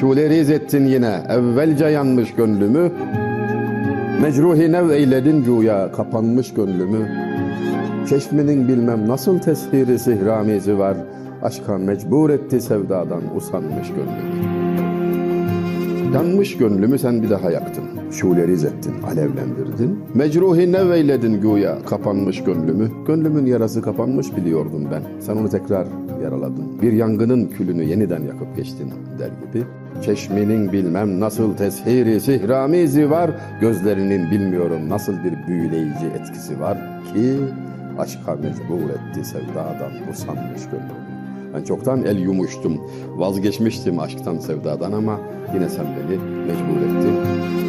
Şule riz ettin yine. Evvelce yanmış gönlümü Mecruhi nev eyledin güya kapanmış gönlümü. Çeşmenin bilmem nasıl teshiri sihramizi var. Aşka mecbur etti sevdadan usanmış gönlümü. Yanmış gönlümü sen bir daha yaktın. Şuleriz ettin, alevlendirdin. Mecruhi nev eyledin güya kapanmış gönlümü. Gönlümün yarası kapanmış biliyordum ben. Sen onu tekrar yaraladın. Bir yangının külünü yeniden yakıp geçtin der gibi. Çeşmenin bilmem nasıl teshiri sihramizi var. Gözlerinin bilmiyorum nasıl bir büyüleyici etkisi var ki aşka mecbur etti sevdadan usanmış gönlümü. Ben çoktan el yumuştum, vazgeçmiştim aşktan sevdadan ama yine sen beni mecbur ettin.